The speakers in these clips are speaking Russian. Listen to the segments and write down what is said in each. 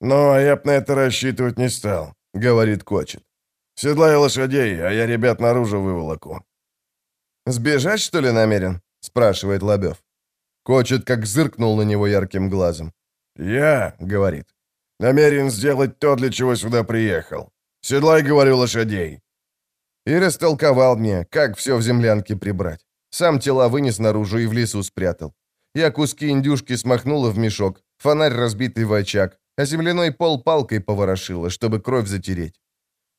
«Ну, а я б на это рассчитывать не стал», — говорит Кочет. «Седлай лошадей, а я ребят наружу выволоку». «Сбежать, что ли, намерен?» — спрашивает Лобев. Кочет как зыркнул на него ярким глазом. «Я», — говорит, — «намерен сделать то, для чего сюда приехал. Седлай, говорю, лошадей». И растолковал мне, как все в землянке прибрать. Сам тела вынес наружу и в лесу спрятал. Я куски индюшки смахнула в мешок, фонарь разбитый в очаг, а земляной пол палкой поворошила, чтобы кровь затереть.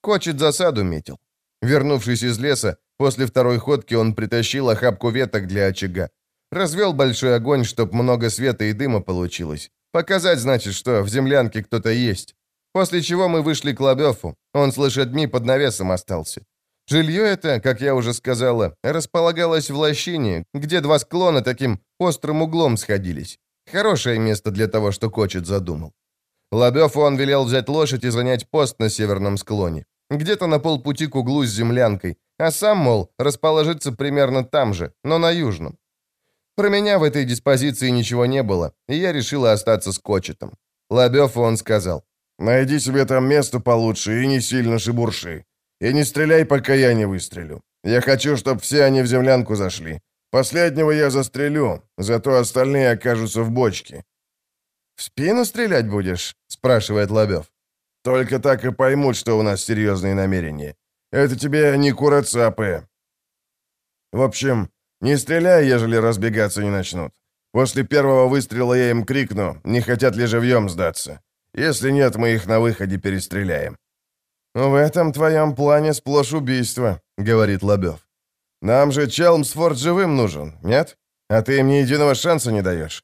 Кочет засаду метил. Вернувшись из леса, после второй ходки он притащил охапку веток для очага. Развел большой огонь, чтоб много света и дыма получилось. Показать, значит, что в землянке кто-то есть. После чего мы вышли к Лобёву. Он с лошадьми под навесом остался. Жилье это, как я уже сказала, располагалось в лощине, где два склона таким острым углом сходились. Хорошее место для того, что Кочет задумал. Лобёв он велел взять лошадь и занять пост на северном склоне, где-то на полпути к углу с землянкой, а сам, мол, расположиться примерно там же, но на южном. Про меня в этой диспозиции ничего не было, и я решила остаться с Кочетом. Лобёв он сказал, «Найди себе там место получше и не сильно шибурши. И не стреляй, пока я не выстрелю. Я хочу, чтобы все они в землянку зашли. Последнего я застрелю, зато остальные окажутся в бочке». «В спину стрелять будешь?» — спрашивает Лобёв. «Только так и поймут, что у нас серьезные намерения. Это тебе не курацапы. В общем, не стреляй, ежели разбегаться не начнут. После первого выстрела я им крикну, не хотят ли живьем сдаться. Если нет, мы их на выходе перестреляем». «В этом твоем плане сплошь убийство», — говорит Лобёв. «Нам же Челмсфорд живым нужен, нет? А ты им ни единого шанса не даешь».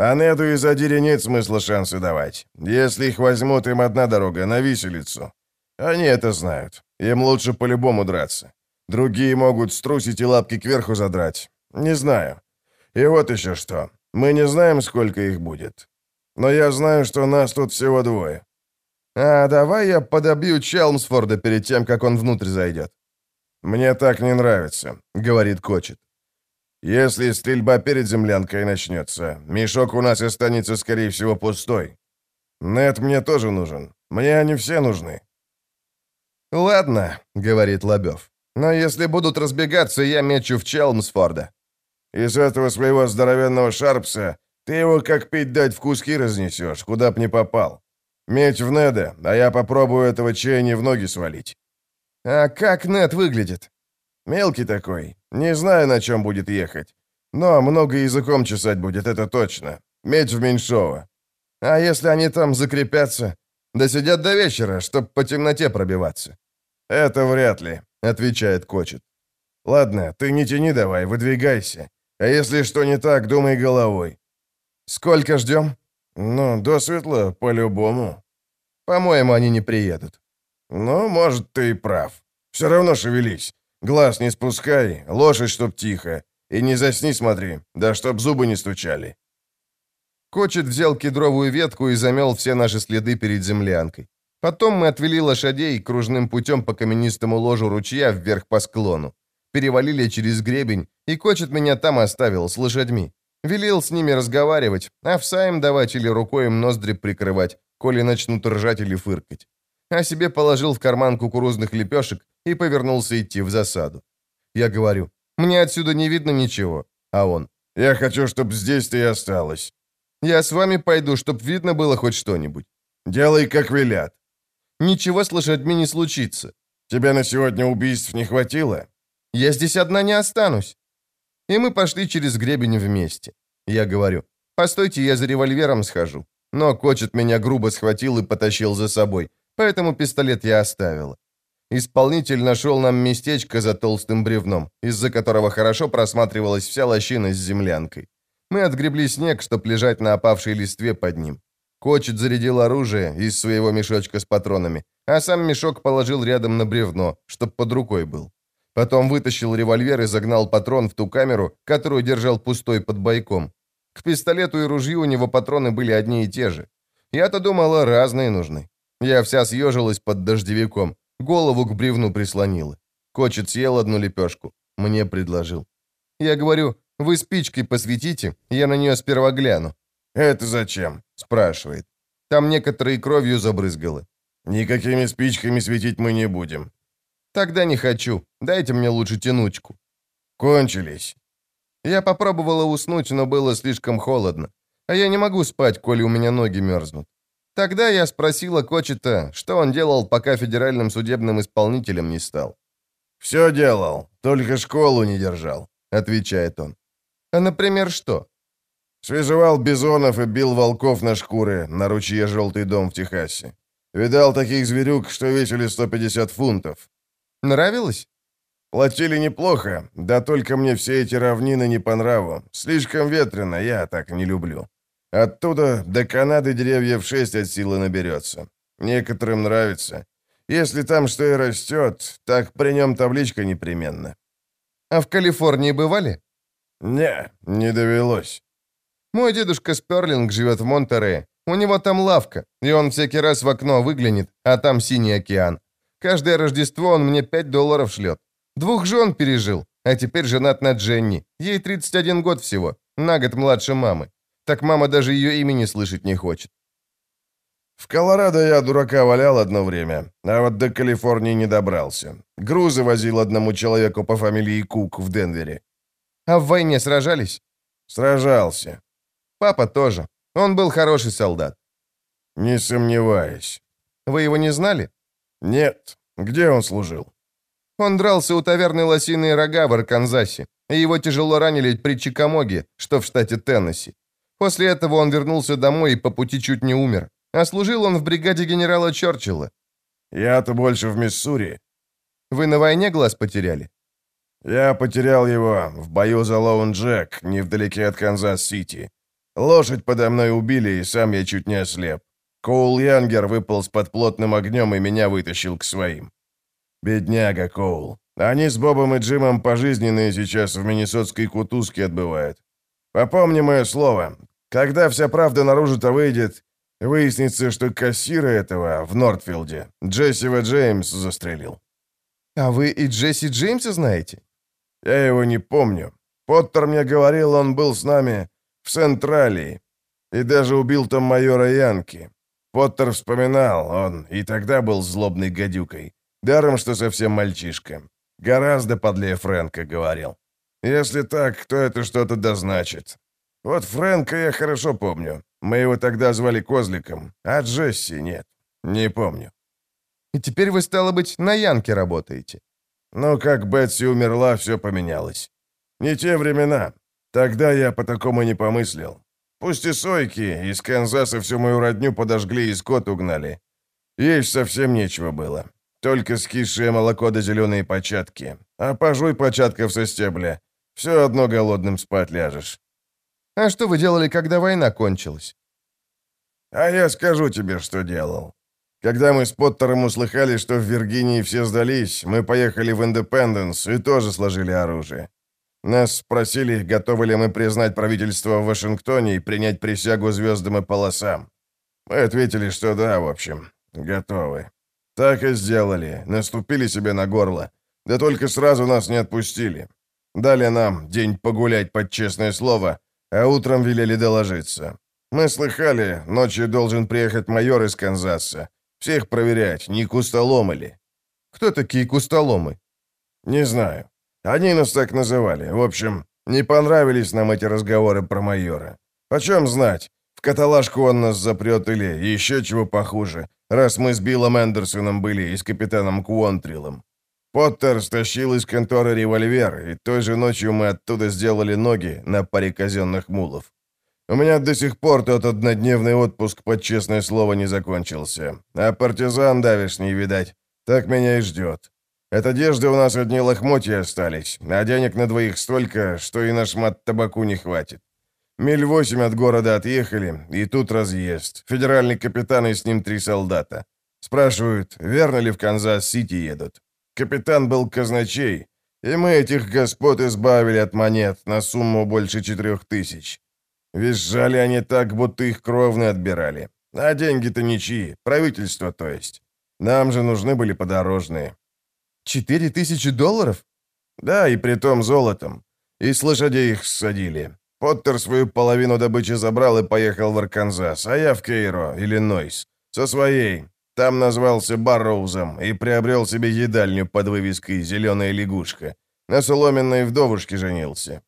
А Неду и Задире нет смысла шансы давать. Если их возьмут, им одна дорога, на виселицу. Они это знают. Им лучше по-любому драться. Другие могут струсить и лапки кверху задрать. Не знаю. И вот еще что. Мы не знаем, сколько их будет. Но я знаю, что нас тут всего двое. А давай я подобью Челмсфорда перед тем, как он внутрь зайдет. Мне так не нравится, говорит Кочет. Если стрельба перед землянкой начнется, мешок у нас останется, скорее всего, пустой. Нет мне тоже нужен. Мне они все нужны. «Ладно», — говорит Лобёв. «Но если будут разбегаться, я мечу в Челмсфорда». «Из этого своего здоровенного Шарпса ты его как пить дать в куски разнесешь, куда б не попал. Меч в Неда, а я попробую этого Чейни в ноги свалить». «А как Нед выглядит?» «Мелкий такой. Не знаю, на чем будет ехать. Но много языком чесать будет, это точно. Меч в меньшого. А если они там закрепятся? Да сидят до вечера, чтоб по темноте пробиваться. Это вряд ли, отвечает Кочет. Ладно, ты не тяни давай, выдвигайся. А если что не так, думай головой. Сколько ждем? Ну, до светла, по-любому. По-моему, они не приедут. Ну, может, ты и прав. Все равно шевелись. Глаз не спускай, лошадь чтоб тихо. И не засни смотри, да чтоб зубы не стучали. Кочет взял кедровую ветку и замел все наши следы перед землянкой. Потом мы отвели лошадей кружным путем по каменистому ложу ручья вверх по склону. Перевалили через гребень, и Кочет меня там оставил с лошадьми. Велел с ними разговаривать, а овса им давать или рукой им ноздри прикрывать, коли начнут ржать или фыркать. А себе положил в карман кукурузных лепешек и повернулся идти в засаду. Я говорю, мне отсюда не видно ничего. А он, я хочу, чтобы здесь ты и осталась. Я с вами пойду, чтоб видно было хоть что-нибудь. Делай, как велят. Ничего с лошадьми не случится. Тебя на сегодня убийств не хватило? Я здесь одна не останусь. И мы пошли через гребень вместе. Я говорю, постойте, я за револьвером схожу. Но Кочет меня грубо схватил и потащил за собой, поэтому пистолет я оставила. Исполнитель нашел нам местечко за толстым бревном, из-за которого хорошо просматривалась вся лощина с землянкой. Мы отгребли снег, чтоб лежать на опавшей листве под ним. Кочет зарядил оружие из своего мешочка с патронами, а сам мешок положил рядом на бревно, чтоб под рукой был. Потом вытащил револьвер и загнал патрон в ту камеру, которую держал пустой под бойком. К пистолету и ружью у него патроны были одни и те же. Я-то думала, разные нужны. Я вся съежилась под дождевиком, голову к бревну прислонила. Кочет съел одну лепешку. Мне предложил. Я говорю, вы спичкой посветите, я на нее сперва гляну. «Это зачем?» — спрашивает. Там некоторые кровью забрызгало. Никакими спичками светить мы не будем. Тогда не хочу. Дайте мне лучше тянучку. Кончились. Я попробовала уснуть, но было слишком холодно. А я не могу спать, коли у меня ноги мерзнут. Тогда я спросила Кочета, что он делал, пока федеральным судебным исполнителем не стал. «Все делал, только школу не держал», — отвечает он. «А, например, что?» Свежевал бизонов и бил волков на шкуры на ручье «Желтый дом» в Техасе. Видал таких зверюк, что весили 150 фунтов. Нравилось? Платили неплохо, да только мне все эти равнины не по нраву. Слишком ветрено, я так не люблю. Оттуда до Канады деревьев шесть от силы наберется. Некоторым нравится. Если там что и растет, так при нем табличка непременно. А в Калифорнии бывали? Не, не довелось. Мой дедушка Сперлинг живет в Монтерее. У него там лавка, и он всякий раз в окно выглянет, а там синий океан. Каждое Рождество он мне 5 долларов шлет. Двух жен пережил, а теперь женат на Дженни. Ей 31 год всего, на год младше мамы. Так мама даже ее имени слышать не хочет. В Колорадо я дурака валял одно время, а вот до Калифорнии не добрался. Грузы возил одному человеку по фамилии Кук в Денвере. А в войне сражались? Сражался. Папа тоже. Он был хороший солдат. Не сомневаюсь. Вы его не знали? Нет. Где он служил? Он дрался у таверны «Лосиные рога» в Арканзасе, и его тяжело ранили при Чикамоге, что в штате Теннесси. После этого он вернулся домой и по пути чуть не умер. А служил он в бригаде генерала Черчилла. Я-то больше в Миссури. Вы на войне глаз потеряли? Я потерял его в бою за Лоун Джек, невдалеке от Канзас-Сити. Лошадь подо мной убили, и сам я чуть не ослеп. Коул Янгер выполз под плотным огнем и меня вытащил к своим. Бедняга Коул. Они с Бобом и Джимом пожизненные сейчас в Миннесотской кутузке отбывают. Попомни мое слово. Когда вся правда наружу-то выйдет, выяснится, что кассира этого в Нортфилде Джессива Джеймс застрелил. А вы и Джесси Джеймса знаете? Я его не помню. Поттер мне говорил, он был с нами в Централии и даже убил там майора Янки. Поттер вспоминал, он и тогда был злобной гадюкой. Даром, что совсем мальчишка. Гораздо подлее Фрэнка говорил. Если так, то это что-то дозначит. Вот Фрэнка я хорошо помню. Мы его тогда звали Козликом, а Джесси нет. Не помню. И теперь вы, стало быть, на Янке работаете. Ну, как Бетси умерла, все поменялось. Не те времена. Тогда я по такому не помыслил. Пусть и сойки, из Канзаса всю мою родню подожгли и скот угнали. Есть совсем нечего было. Только скисшее молоко да зеленые початки. А пожуй початков со стебля. Все одно голодным спать ляжешь. А что вы делали, когда война кончилась? А я скажу тебе, что делал. Когда мы с Поттером услыхали, что в Виргинии все сдались, мы поехали в Индепенденс и тоже сложили оружие. Нас спросили, готовы ли мы признать правительство в Вашингтоне и принять присягу звездам и полосам. Мы ответили, что да, в общем, готовы. Так и сделали, наступили себе на горло. Да только сразу нас не отпустили. Дали нам день погулять под честное слово, а утром велели доложиться. Мы слыхали, ночью должен приехать майор из Канзаса. Всех проверять, не кустоломы ли. Кто такие кустоломы? Не знаю. Они нас так называли. В общем, не понравились нам эти разговоры про майора. Почем знать, в каталажку он нас запрет или еще чего похуже, раз мы с Биллом Эндерсоном были и с капитаном Куонтрилом. Поттер стащил из конторы револьвер, и той же ночью мы оттуда сделали ноги на паре казенных мулов. У меня до сих пор тот однодневный отпуск под честное слово не закончился. А партизан давишний, видать, так меня и ждет. От одежды у нас одни лохмотья остались, а денег на двоих столько, что и на шмат табаку не хватит. Миль восемь от города отъехали, и тут разъезд. Федеральный капитан и с ним три солдата. Спрашивают, верно ли в Канзас-Сити едут. Капитан был казначей, и мы этих господ избавили от монет на сумму больше четырех тысяч. Визжали они так, будто их кровные отбирали. А деньги-то ничьи, правительство то есть. Нам же нужны были подорожные. Четыре тысячи долларов? Да, и при том золотом. И с лошадей их ссадили. Поттер свою половину добычи забрал и поехал в Арканзас, а я в Кейро, Иллинойс. Со своей. Там назвался Барроузом и приобрел себе едальню под вывеской «Зеленая лягушка». На соломенной вдовушке женился.